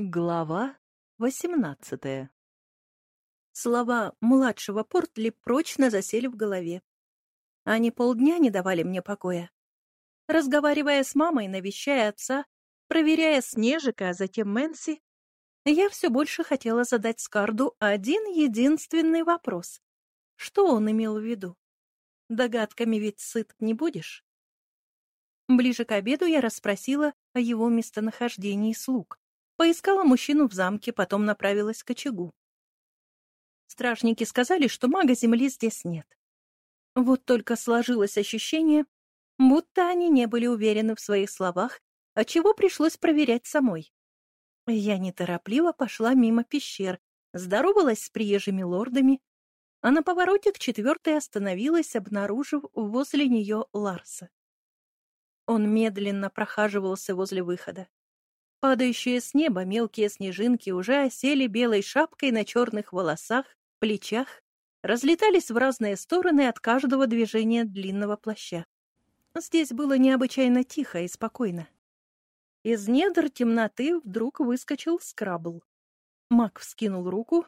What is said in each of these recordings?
Глава восемнадцатая Слова младшего Портли прочно засели в голове. Они полдня не давали мне покоя. Разговаривая с мамой, навещая отца, проверяя Снежика, а затем Мэнси, я все больше хотела задать Скарду один единственный вопрос. Что он имел в виду? Догадками ведь сыт не будешь. Ближе к обеду я расспросила о его местонахождении слуг. Поискала мужчину в замке, потом направилась к очагу. Стражники сказали, что мага земли здесь нет. Вот только сложилось ощущение, будто они не были уверены в своих словах, отчего пришлось проверять самой. Я неторопливо пошла мимо пещер, здоровалась с приезжими лордами, а на повороте к четвертой остановилась, обнаружив возле нее Ларса. Он медленно прохаживался возле выхода. Падающие с неба мелкие снежинки уже осели белой шапкой на черных волосах, плечах, разлетались в разные стороны от каждого движения длинного плаща. Здесь было необычайно тихо и спокойно. Из недр темноты вдруг выскочил скрабл. Мак вскинул руку,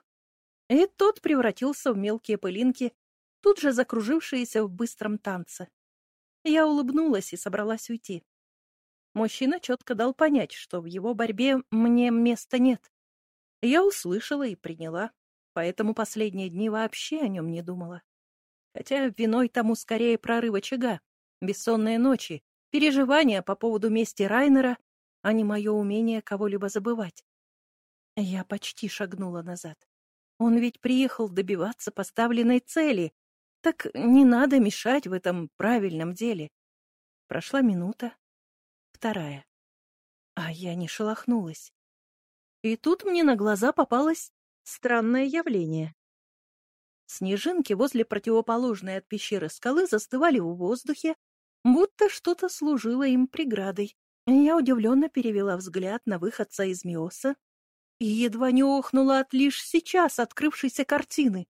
и тот превратился в мелкие пылинки, тут же закружившиеся в быстром танце. Я улыбнулась и собралась уйти. Мужчина четко дал понять, что в его борьбе мне места нет. Я услышала и приняла, поэтому последние дни вообще о нем не думала. Хотя виной тому скорее прорыв очага, бессонные ночи, переживания по поводу мести Райнера, а не мое умение кого-либо забывать. Я почти шагнула назад. Он ведь приехал добиваться поставленной цели, так не надо мешать в этом правильном деле. Прошла минута, вторая. А я не шелохнулась. И тут мне на глаза попалось странное явление. Снежинки возле противоположной от пещеры скалы застывали в воздухе, будто что-то служило им преградой. Я удивленно перевела взгляд на выходца из Миоса и едва не охнула от лишь сейчас открывшейся картины.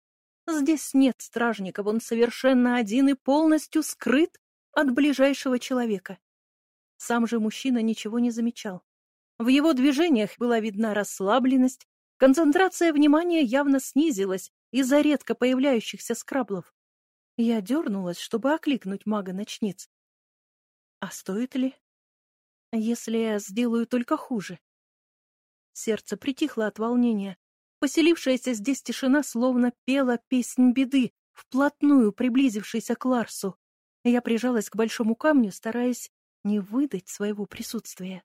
Здесь нет стражников, он совершенно один и полностью скрыт от ближайшего человека. Сам же мужчина ничего не замечал. В его движениях была видна расслабленность, концентрация внимания явно снизилась из-за редко появляющихся скраблов. Я дернулась, чтобы окликнуть мага-ночниц. А стоит ли? Если я сделаю только хуже? Сердце притихло от волнения. Поселившаяся здесь тишина словно пела песнь беды, вплотную приблизившейся к Ларсу. Я прижалась к большому камню, стараясь не выдать своего присутствия.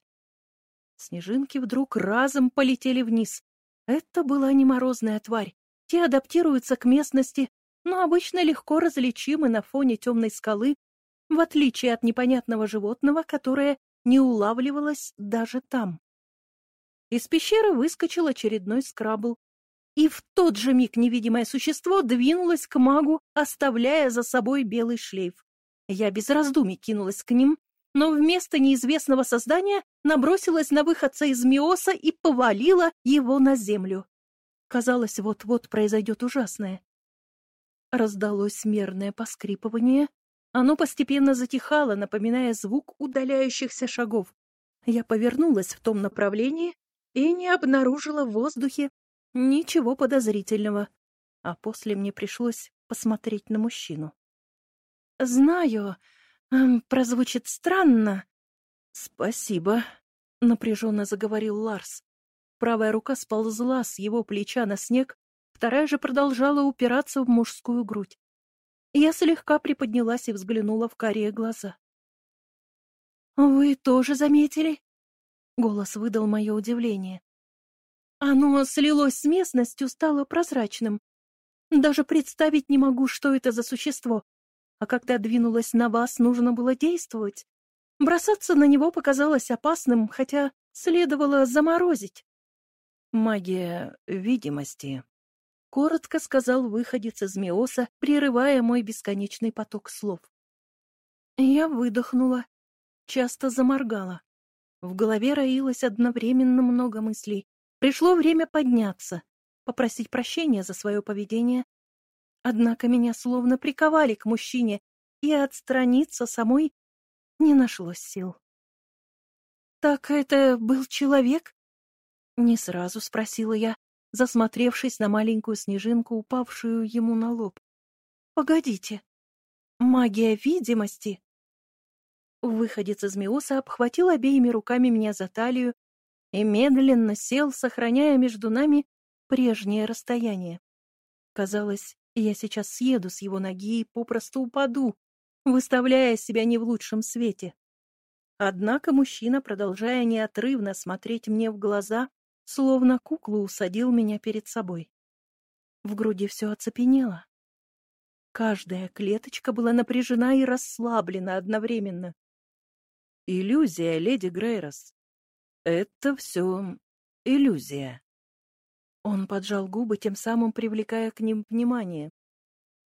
Снежинки вдруг разом полетели вниз. Это была не морозная тварь. Те адаптируются к местности, но обычно легко различимы на фоне темной скалы, в отличие от непонятного животного, которое не улавливалось даже там. Из пещеры выскочил очередной скрабл, и в тот же миг невидимое существо двинулось к магу, оставляя за собой белый шлейф. Я без раздумий кинулась к ним, но вместо неизвестного создания набросилась на выходца из Миоса и повалила его на землю. Казалось, вот-вот произойдет ужасное. Раздалось мерное поскрипывание. Оно постепенно затихало, напоминая звук удаляющихся шагов. Я повернулась в том направлении и не обнаружила в воздухе ничего подозрительного, а после мне пришлось посмотреть на мужчину. «Знаю, прозвучит странно. Спасибо, напряженно заговорил Ларс. Правая рука сползла с его плеча на снег, вторая же продолжала упираться в мужскую грудь. Я слегка приподнялась и взглянула в карие глаза. «Вы тоже заметили?» Голос выдал мое удивление. Оно слилось с местностью, стало прозрачным. Даже представить не могу, что это за существо. А когда двинулась на вас, нужно было действовать. Бросаться на него показалось опасным, хотя следовало заморозить. «Магия видимости», — коротко сказал выходец из Миоса, прерывая мой бесконечный поток слов. Я выдохнула, часто заморгала. В голове роилось одновременно много мыслей. Пришло время подняться, попросить прощения за свое поведение, Однако меня словно приковали к мужчине, и отстраниться самой не нашлось сил. «Так это был человек?» Не сразу спросила я, засмотревшись на маленькую снежинку, упавшую ему на лоб. «Погодите, магия видимости?» Выходец из Миоса обхватил обеими руками меня за талию и медленно сел, сохраняя между нами прежнее расстояние. Казалось, я сейчас съеду с его ноги и попросту упаду, выставляя себя не в лучшем свете. Однако мужчина, продолжая неотрывно смотреть мне в глаза, словно куклу усадил меня перед собой. В груди все оцепенело. Каждая клеточка была напряжена и расслаблена одновременно. Иллюзия, леди Грейрос. Это все иллюзия. Он поджал губы, тем самым привлекая к ним внимание.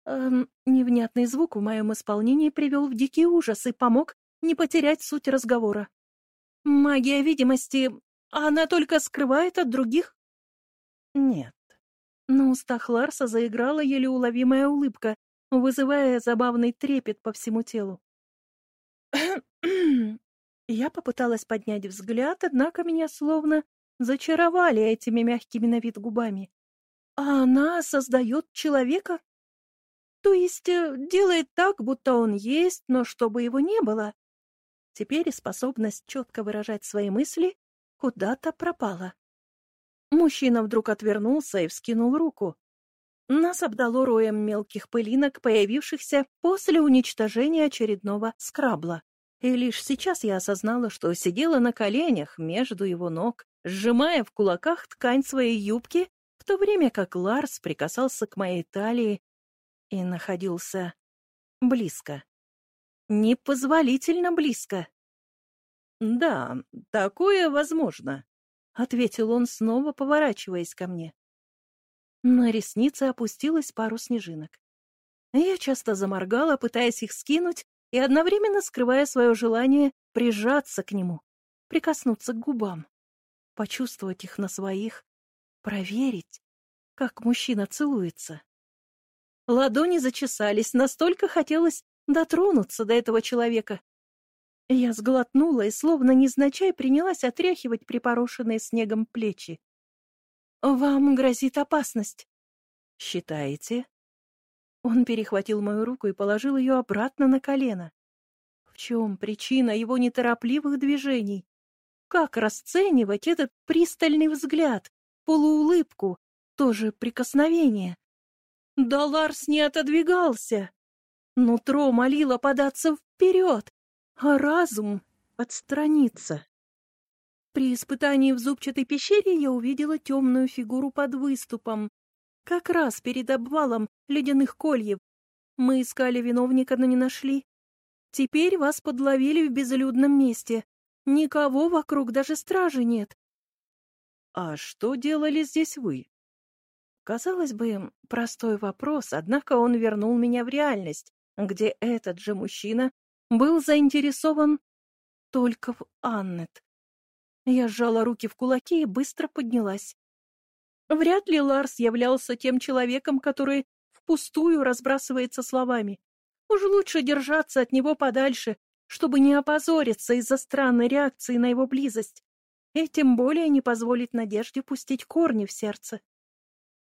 Эм, невнятный звук в моем исполнении привел в дикий ужас и помог не потерять суть разговора. Магия видимости, она только скрывает от других? Нет. На устах Ларса заиграла еле уловимая улыбка, вызывая забавный трепет по всему телу. Я попыталась поднять взгляд, однако меня словно зачаровали этими мягкими на вид губами. А она создает человека? То есть э, делает так, будто он есть, но чтобы его не было. Теперь способность четко выражать свои мысли куда-то пропала. Мужчина вдруг отвернулся и вскинул руку. Нас обдало роем мелких пылинок, появившихся после уничтожения очередного скрабла. И лишь сейчас я осознала, что сидела на коленях между его ног, сжимая в кулаках ткань своей юбки, в то время как Ларс прикасался к моей талии и находился близко. Непозволительно близко. «Да, такое возможно», — ответил он, снова поворачиваясь ко мне. На реснице опустилась пару снежинок. Я часто заморгала, пытаясь их скинуть, и одновременно скрывая свое желание прижаться к нему, прикоснуться к губам, почувствовать их на своих, проверить, как мужчина целуется. Ладони зачесались, настолько хотелось дотронуться до этого человека. Я сглотнула и, словно незначай, принялась отряхивать припорошенные снегом плечи. «Вам грозит опасность». «Считаете?» Он перехватил мою руку и положил ее обратно на колено. В чем причина его неторопливых движений? Как расценивать этот пристальный взгляд, полуулыбку, тоже прикосновение? Да Ларс не отодвигался. Нутро молило податься вперед, а разум — отстраниться. При испытании в зубчатой пещере я увидела темную фигуру под выступом, как раз перед обвалом ледяных кольев. Мы искали виновника, но не нашли. Теперь вас подловили в безлюдном месте. Никого вокруг, даже стражи нет. А что делали здесь вы? Казалось бы, простой вопрос, однако он вернул меня в реальность, где этот же мужчина был заинтересован только в Аннет. Я сжала руки в кулаки и быстро поднялась. Вряд ли Ларс являлся тем человеком, который впустую разбрасывается словами. Уж лучше держаться от него подальше, чтобы не опозориться из-за странной реакции на его близость, и тем более не позволить Надежде пустить корни в сердце.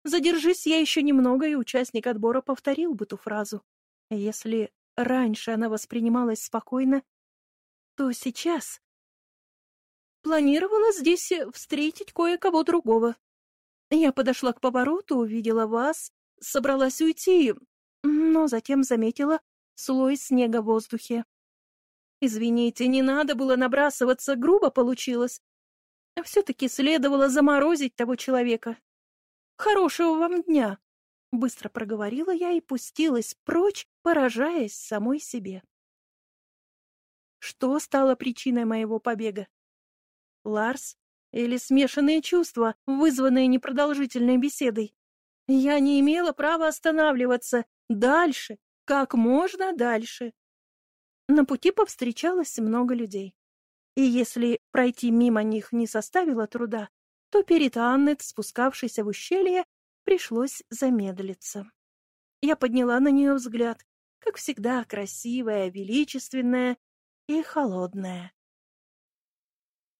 Задержись я еще немного, и участник отбора повторил бы ту фразу. Если раньше она воспринималась спокойно, то сейчас... Планировала здесь встретить кое-кого другого, я подошла к повороту, увидела вас, собралась уйти, но затем заметила слой снега в воздухе. Извините, не надо было набрасываться, грубо получилось. А все-таки следовало заморозить того человека. Хорошего вам дня! Быстро проговорила я и пустилась прочь, поражаясь самой себе. Что стало причиной моего побега? Ларс или смешанные чувства, вызванные непродолжительной беседой. Я не имела права останавливаться. Дальше, как можно дальше. На пути повстречалось много людей. И если пройти мимо них не составило труда, то перед Аннет, спускавшейся в ущелье, пришлось замедлиться. Я подняла на нее взгляд, как всегда красивая, величественная и холодная.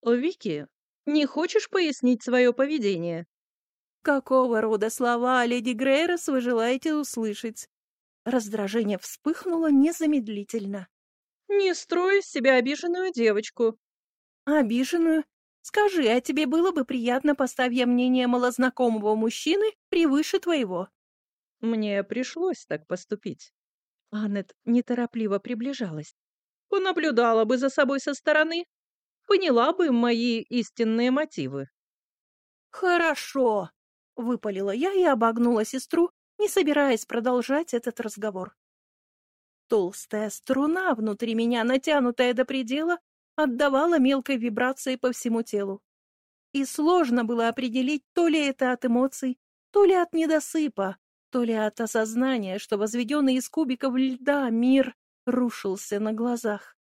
«О, Вики, Не хочешь пояснить свое поведение?» «Какого рода слова, леди Грейрос, вы желаете услышать?» Раздражение вспыхнуло незамедлительно. «Не строй из себя обиженную девочку». «Обиженную? Скажи, а тебе было бы приятно, поставь я мнение малознакомого мужчины превыше твоего?» «Мне пришлось так поступить». Аннет неторопливо приближалась. «Понаблюдала бы за собой со стороны, поняла бы мои истинные мотивы». «Хорошо», — выпалила я и обогнула сестру, не собираясь продолжать этот разговор. Толстая струна внутри меня, натянутая до предела, отдавала мелкой вибрацией по всему телу. И сложно было определить, то ли это от эмоций, то ли от недосыпа, то ли от осознания, что возведенный из кубиков льда мир рушился на глазах.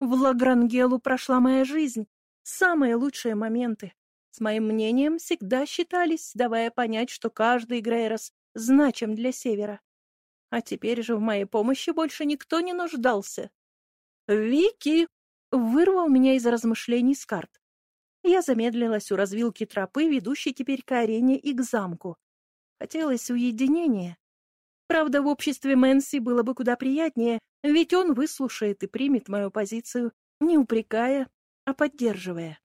В Лагрангелу прошла моя жизнь, самые лучшие моменты. С моим мнением всегда считались, давая понять, что каждый Грейрос значим для Севера. А теперь же в моей помощи больше никто не нуждался. «Вики!» — вырвал меня из размышлений с карт. Я замедлилась у развилки тропы, ведущей теперь к арене и к замку. Хотелось уединения. Правда, в обществе Мэнси было бы куда приятнее, ведь он выслушает и примет мою позицию, не упрекая, а поддерживая.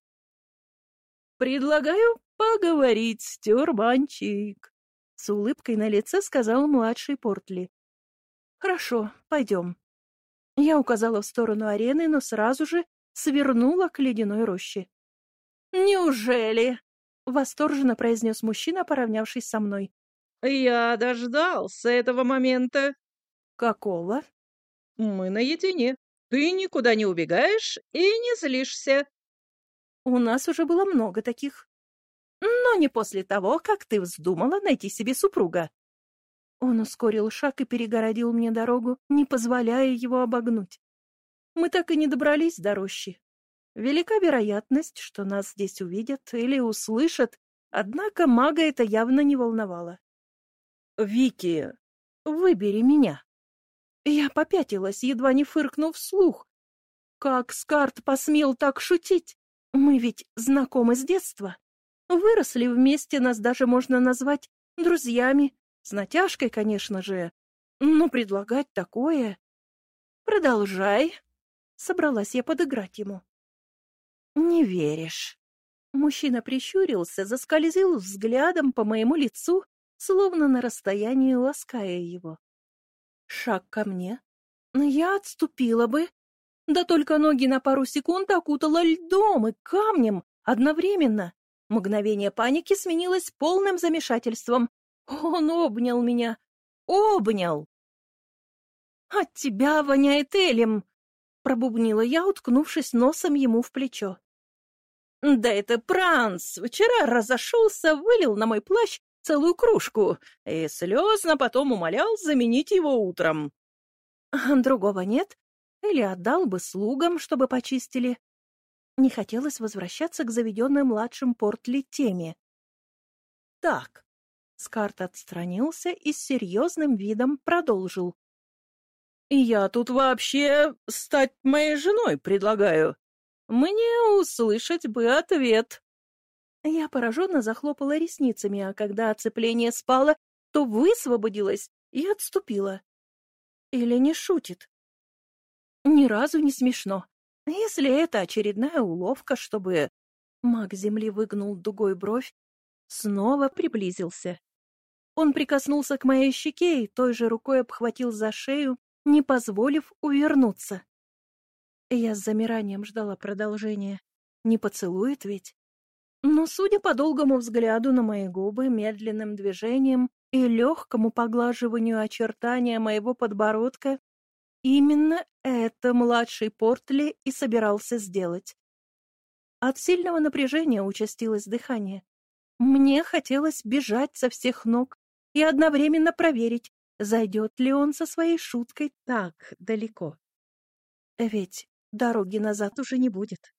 «Предлагаю поговорить, тюрбанчик», — с улыбкой на лице сказал младший Портли. «Хорошо, пойдем». Я указала в сторону арены, но сразу же свернула к ледяной роще. «Неужели?» — восторженно произнес мужчина, поравнявшись со мной. Я дождался этого момента. Какого? Мы наедине. Ты никуда не убегаешь и не злишься. У нас уже было много таких. Но не после того, как ты вздумала найти себе супруга. Он ускорил шаг и перегородил мне дорогу, не позволяя его обогнуть. Мы так и не добрались до рощи. Велика вероятность, что нас здесь увидят или услышат, однако мага это явно не волновало. «Вики, выбери меня». Я попятилась, едва не фыркнув вслух. Как Скарт посмел так шутить? Мы ведь знакомы с детства. Выросли вместе, нас даже можно назвать друзьями. С натяжкой, конечно же. Но предлагать такое... Продолжай. Собралась я подыграть ему. Не веришь. Мужчина прищурился, заскользил взглядом по моему лицу словно на расстоянии лаская его. Шаг ко мне. Я отступила бы. Да только ноги на пару секунд окутала льдом и камнем одновременно. Мгновение паники сменилось полным замешательством. Он обнял меня. Обнял! «От тебя воняет элем!» — пробубнила я, уткнувшись носом ему в плечо. «Да это Пранц! Вчера разошелся, вылил на мой плащ целую кружку и слезно потом умолял заменить его утром. Другого нет? Или отдал бы слугам, чтобы почистили? Не хотелось возвращаться к заведенной младшим Портли теме. Так, Скарт отстранился и с серьезным видом продолжил. «Я тут вообще стать моей женой предлагаю. Мне услышать бы ответ». Я пораженно захлопала ресницами, а когда оцепление спало, то высвободилась и отступила. Или не шутит? Ни разу не смешно. Если это очередная уловка, чтобы... Маг земли выгнул дугой бровь, снова приблизился. Он прикоснулся к моей щеке и той же рукой обхватил за шею, не позволив увернуться. Я с замиранием ждала продолжения. Не поцелует ведь? Но, судя по долгому взгляду на мои губы, медленным движением и легкому поглаживанию очертания моего подбородка, именно это младший Портли и собирался сделать. От сильного напряжения участилось дыхание. Мне хотелось бежать со всех ног и одновременно проверить, зайдет ли он со своей шуткой так далеко. Ведь дороги назад уже не будет.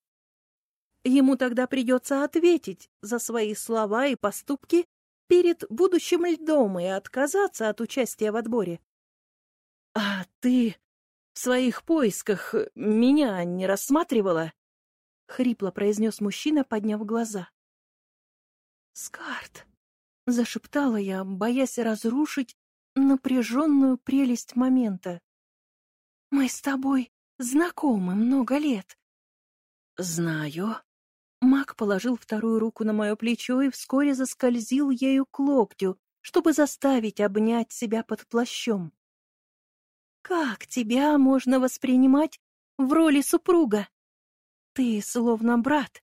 Ему тогда придется ответить за свои слова и поступки перед будущим льдом и отказаться от участия в отборе. — А ты в своих поисках меня не рассматривала? хрипло произнес мужчина, подняв глаза. «Скарт!» — зашептала я, боясь разрушить напряженную прелесть момента. «Мы с тобой знакомы много лет». «Знаю». Мак положил вторую руку на мое плечо и вскоре заскользил ею к локтю, чтобы заставить обнять себя под плащом. «Как тебя можно воспринимать в роли супруга? Ты словно брат».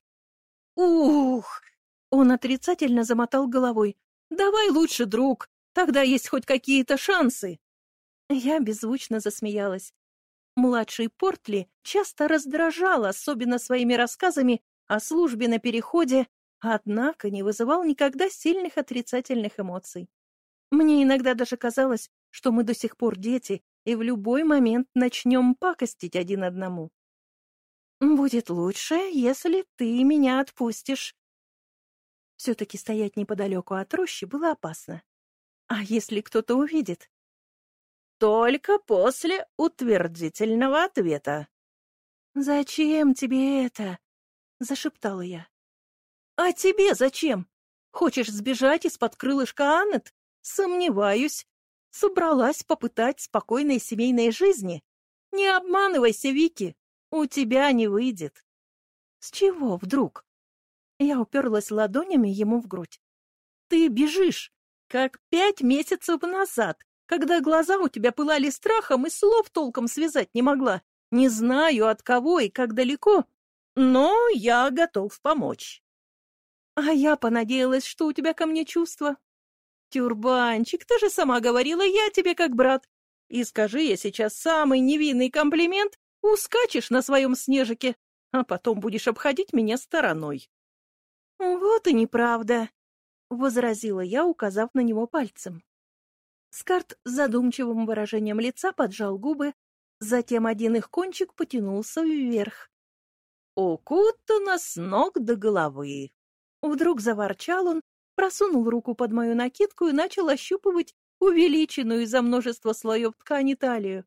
«Ух!» Он отрицательно замотал головой. «Давай лучше, друг, тогда есть хоть какие-то шансы». Я беззвучно засмеялась. Младший Портли часто раздражал, особенно своими рассказами о службе на переходе, однако не вызывал никогда сильных отрицательных эмоций. Мне иногда даже казалось, что мы до сих пор дети и в любой момент начнем пакостить один одному. «Будет лучше, если ты меня отпустишь». Все-таки стоять неподалеку от рощи было опасно. А если кто-то увидит? Только после утвердительного ответа. «Зачем тебе это?» — зашептала я. «А тебе зачем? Хочешь сбежать из-под крылышка Аннет? Сомневаюсь. Собралась попытать спокойной семейной жизни? Не обманывайся, Вики, у тебя не выйдет». «С чего вдруг?» Я уперлась ладонями ему в грудь. «Ты бежишь, как пять месяцев назад, когда глаза у тебя пылали страхом и слов толком связать не могла. Не знаю, от кого и как далеко, но я готов помочь. А я понадеялась, что у тебя ко мне чувства. Тюрбанчик, ты же сама говорила, я тебе как брат. И скажи я сейчас самый невинный комплимент, ускачешь на своем снежике, а потом будешь обходить меня стороной. Вот и неправда, — возразила я, указав на него пальцем. Скарт с задумчивым выражением лица поджал губы, затем один их кончик потянулся вверх. «Укутана с ног до головы!» Вдруг заворчал он, просунул руку под мою накидку и начал ощупывать увеличенную из-за множества слоев ткани талию.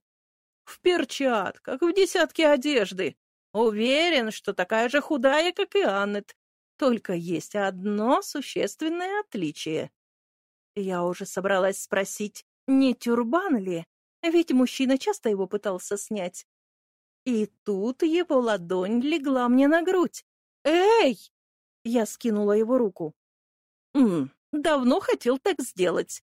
«В перчатках, в десятке одежды. Уверен, что такая же худая, как и Аннет. Только есть одно существенное отличие». Я уже собралась спросить, не тюрбан ли, ведь мужчина часто его пытался снять. И тут его ладонь легла мне на грудь. «Эй!» Я скинула его руку. «М, давно хотел так сделать».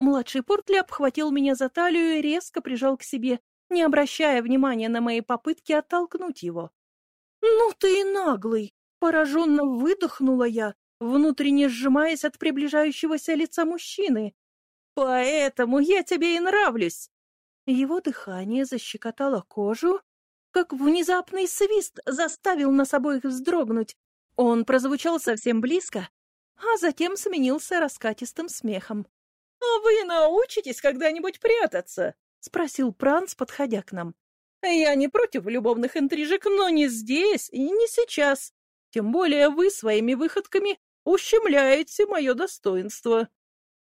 Младший Портли обхватил меня за талию и резко прижал к себе, не обращая внимания на мои попытки оттолкнуть его. «Ну ты и наглый!» — пораженно выдохнула я, внутренне сжимаясь от приближающегося лица мужчины. «Поэтому я тебе и нравлюсь!» Его дыхание защекотало кожу, как внезапный свист заставил нас обоих вздрогнуть. Он прозвучал совсем близко, а затем сменился раскатистым смехом. «А вы научитесь когда-нибудь прятаться?» — спросил Пранц, подходя к нам. «Я не против любовных интрижек, но не здесь и не сейчас. Тем более вы своими выходками ущемляете мое достоинство».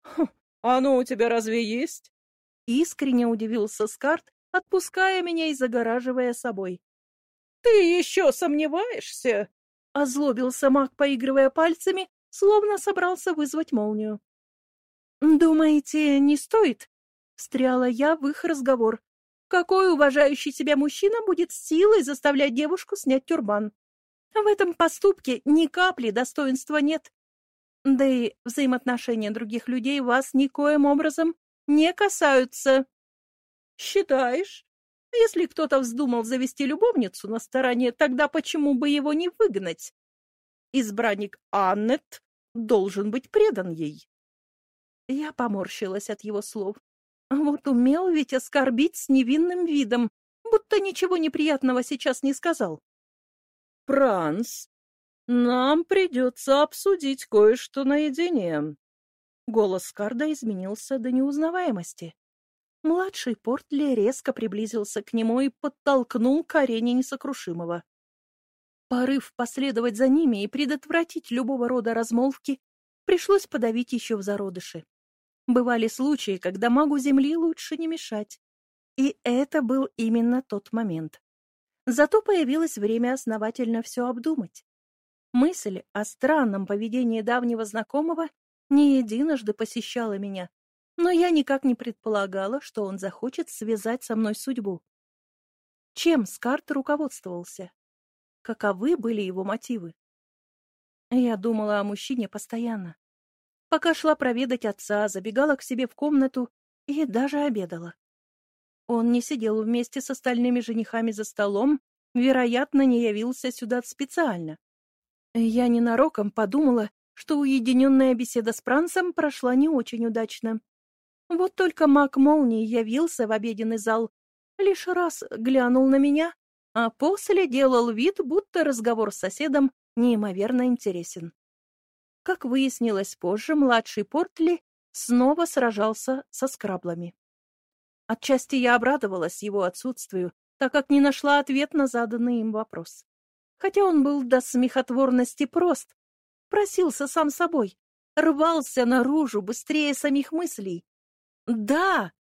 «Хм, «А ну у тебя разве есть?» Искренне удивился Скарт, отпуская меня и загораживая собой. «Ты еще сомневаешься?» Озлобился маг, поигрывая пальцами, словно собрался вызвать молнию. «Думаете, не стоит?» — встряла я в их разговор. «Какой уважающий себя мужчина будет силой заставлять девушку снять тюрбан? В этом поступке ни капли достоинства нет. Да и взаимоотношения других людей вас никоим образом не касаются. Считаешь? Если кто-то вздумал завести любовницу на стороне, тогда почему бы его не выгнать? Избранник Аннет должен быть предан ей. Я поморщилась от его слов. Вот умел ведь оскорбить с невинным видом, будто ничего неприятного сейчас не сказал. «Франц, нам придется обсудить кое-что наедине». Голос Карда изменился до неузнаваемости. Младший Портли резко приблизился к нему и подтолкнул к арене несокрушимого. Порыв последовать за ними и предотвратить любого рода размолвки пришлось подавить еще в зародыше. Бывали случаи, когда магу Земли лучше не мешать. И это был именно тот момент. Зато появилось время основательно все обдумать. Мысль о странном поведении давнего знакомого не единожды посещала меня, но я никак не предполагала, что он захочет связать со мной судьбу. Чем Скарт руководствовался? Каковы были его мотивы? Я думала о мужчине постоянно. Пока шла проведать отца, забегала к себе в комнату и даже обедала. Он не сидел вместе с остальными женихами за столом, вероятно, не явился сюда специально. Я ненароком подумала, что уединенная беседа с Прансом прошла не очень удачно. Вот только маг молнии явился в обеденный зал, лишь раз глянул на меня, а после делал вид, будто разговор с соседом неимоверно интересен. Как выяснилось позже, младший Портли снова сражался со скраблами. Отчасти я обрадовалась его отсутствию, так как не нашла ответ на заданный им вопрос. Хотя он был до смехотворности прост, просился сам собой, рвался наружу быстрее самих мыслей. Да,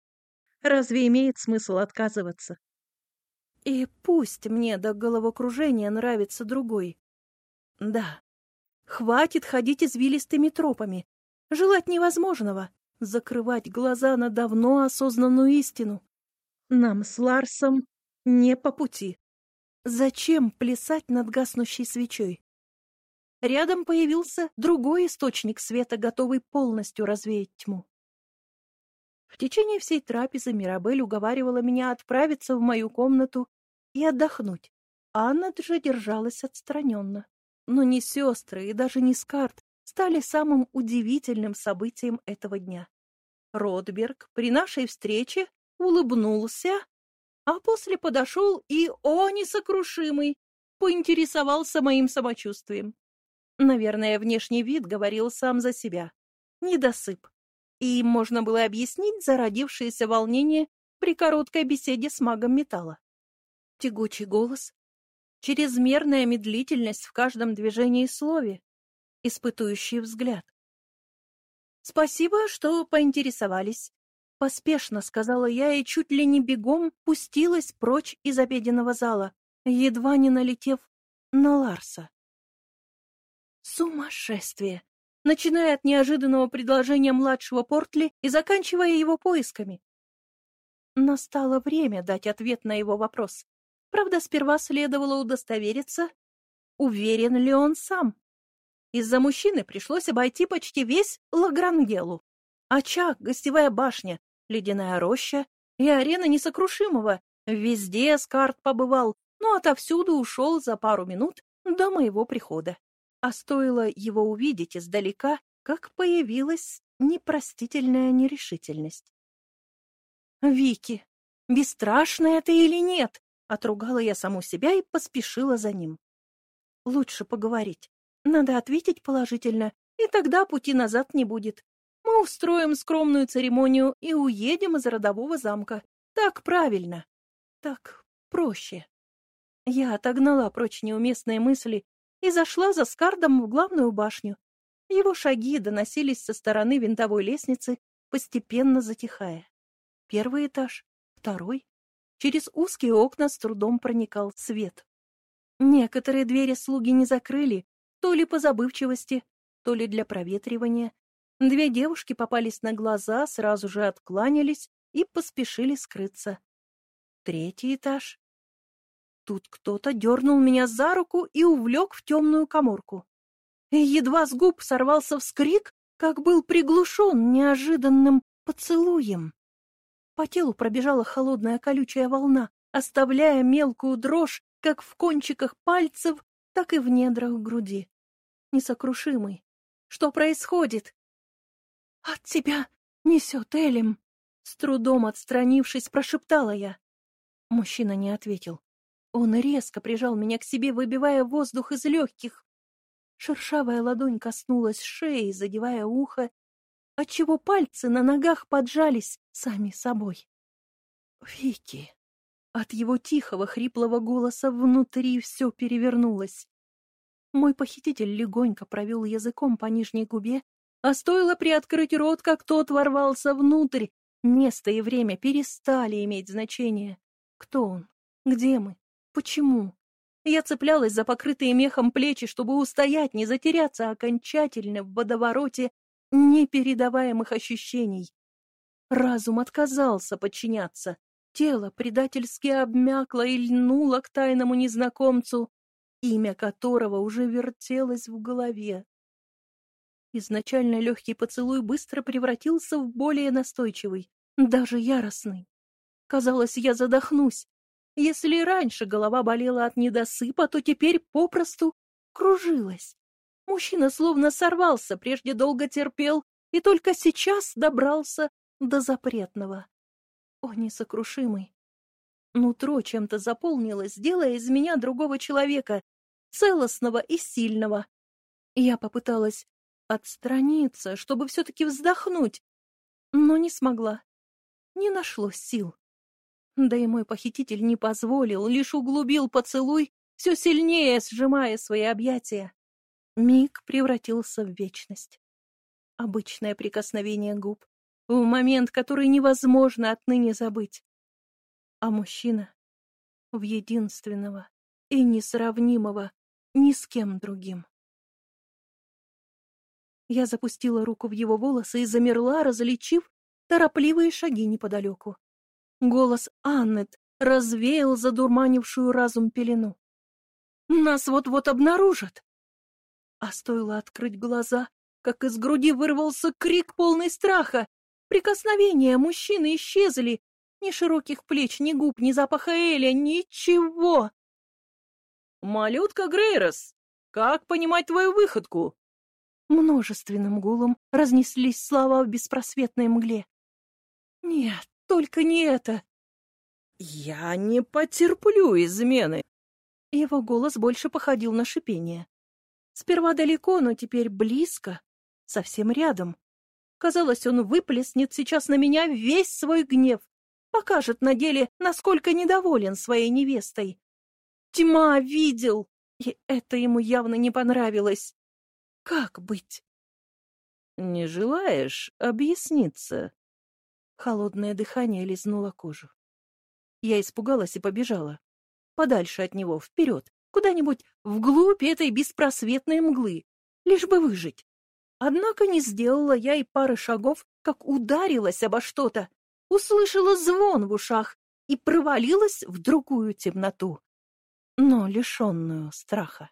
разве имеет смысл отказываться? И пусть мне до головокружения нравится другой. Да, хватит ходить извилистыми тропами, желать невозможного, закрывать глаза на давно осознанную истину. Нам с Ларсом не по пути. Зачем плясать над гаснущей свечой? Рядом появился другой источник света, готовый полностью развеять тьму. В течение всей трапезы Мирабель уговаривала меня отправиться в мою комнату и отдохнуть. Анна же держалась отстраненно. Но ни сестры и даже не Скарт стали самым удивительным событием этого дня. Ротберг при нашей встрече улыбнулся, а после подошел и, о, несокрушимый, поинтересовался моим самочувствием. Наверное, внешний вид говорил сам за себя. Недосып. И можно было объяснить зародившееся волнение при короткой беседе с магом металла. Тягучий голос, чрезмерная медлительность в каждом движении и слове, испытующий взгляд. «Спасибо, что поинтересовались», — поспешно сказала я и чуть ли не бегом пустилась прочь из обеденного зала, едва не налетев на Ларса. Сумасшествие! Начиная от неожиданного предложения младшего Портли и заканчивая его поисками. Настало время дать ответ на его вопрос. Правда, сперва следовало удостовериться, уверен ли он сам. Из-за мужчины пришлось обойти почти весь Лагрангелу. Очаг, гостевая башня, ледяная роща и арена несокрушимого. Везде Скарт побывал, но отовсюду ушел за пару минут до моего прихода. А стоило его увидеть издалека, как появилась непростительная нерешительность. «Вики, бесстрашная ты или нет?» — отругала я саму себя и поспешила за ним. «Лучше поговорить. Надо ответить положительно, и тогда пути назад не будет. Мы устроим скромную церемонию и уедем из родового замка. Так правильно. Так проще». Я отогнала прочь неуместные мысли и зашла за Скардом в главную башню. Его шаги доносились со стороны винтовой лестницы, постепенно затихая. Первый этаж, второй. Через узкие окна с трудом проникал свет. Некоторые двери слуги не закрыли, то ли по забывчивости, то ли для проветривания. Две девушки попались на глаза, сразу же откланялись и поспешили скрыться. Третий этаж. Тут кто-то дернул меня за руку и увлек в темную коморку. Едва с губ сорвался вскрик, как был приглушен неожиданным поцелуем. По телу пробежала холодная колючая волна, оставляя мелкую дрожь как в кончиках пальцев, так и в недрах груди. Несокрушимый. Что происходит? От тебя несет Элем. С трудом отстранившись, прошептала я. Мужчина не ответил. Он резко прижал меня к себе, выбивая воздух из легких. Шершавая ладонь коснулась шеи, задевая ухо, отчего пальцы на ногах поджались сами собой. Вики. От его тихого, хриплого голоса внутри все перевернулось. Мой похититель легонько провел языком по нижней губе, а стоило приоткрыть рот, как тот ворвался внутрь. Место и время перестали иметь значение. Кто он? Где мы? Почему? Я цеплялась за покрытые мехом плечи, чтобы устоять, не затеряться окончательно в водовороте непередаваемых ощущений. Разум отказался подчиняться. Тело предательски обмякло и льнуло к тайному незнакомцу, имя которого уже вертелось в голове. Изначально легкий поцелуй быстро превратился в более настойчивый, даже яростный. Казалось, я задохнусь. Если раньше голова болела от недосыпа, то теперь попросту кружилась. Мужчина словно сорвался, прежде долго терпел и только сейчас добрался до запретного. О, несокрушимый! Нутро чем-то заполнилось, делая из меня другого человека, целостного и сильного. Я попыталась отстраниться, чтобы все-таки вздохнуть, но не смогла. Не нашлось сил. Да и мой похититель не позволил, лишь углубил поцелуй, все сильнее сжимая свои объятия. Миг превратился в вечность. Обычное прикосновение губ, в момент, который невозможно отныне забыть. А мужчина в единственного и несравнимого ни с кем другим. Я запустила руку в его волосы и замерла, различив торопливые шаги неподалеку. Голос Аннет развеял задурманившую разум пелену. «Нас вот-вот обнаружат!» А стоило открыть глаза, как из груди вырвался крик полный страха. Прикосновения мужчины исчезли. Ни широких плеч, ни губ, ни запаха Эля, ничего. «Малютка Грейрос, как понимать твою выходку?» Множественным гулом разнеслись слова в беспросветной мгле. «Нет, только не это!» «Я не потерплю измены!» Его голос больше походил на шипение. Сперва далеко, но теперь близко, совсем рядом. Казалось, он выплеснет сейчас на меня весь свой гнев, покажет на деле, насколько недоволен своей невестой. Тьма видел, и это ему явно не понравилось. Как быть? Не желаешь объясниться? Холодное дыхание лизнуло кожу. Я испугалась и побежала. Подальше от него, вперед, куда-нибудь вглубь этой беспросветной мглы, лишь бы выжить. Однако не сделала я и пары шагов, как ударилась обо что-то, услышала звон в ушах и провалилась в другую темноту, но лишенную страха.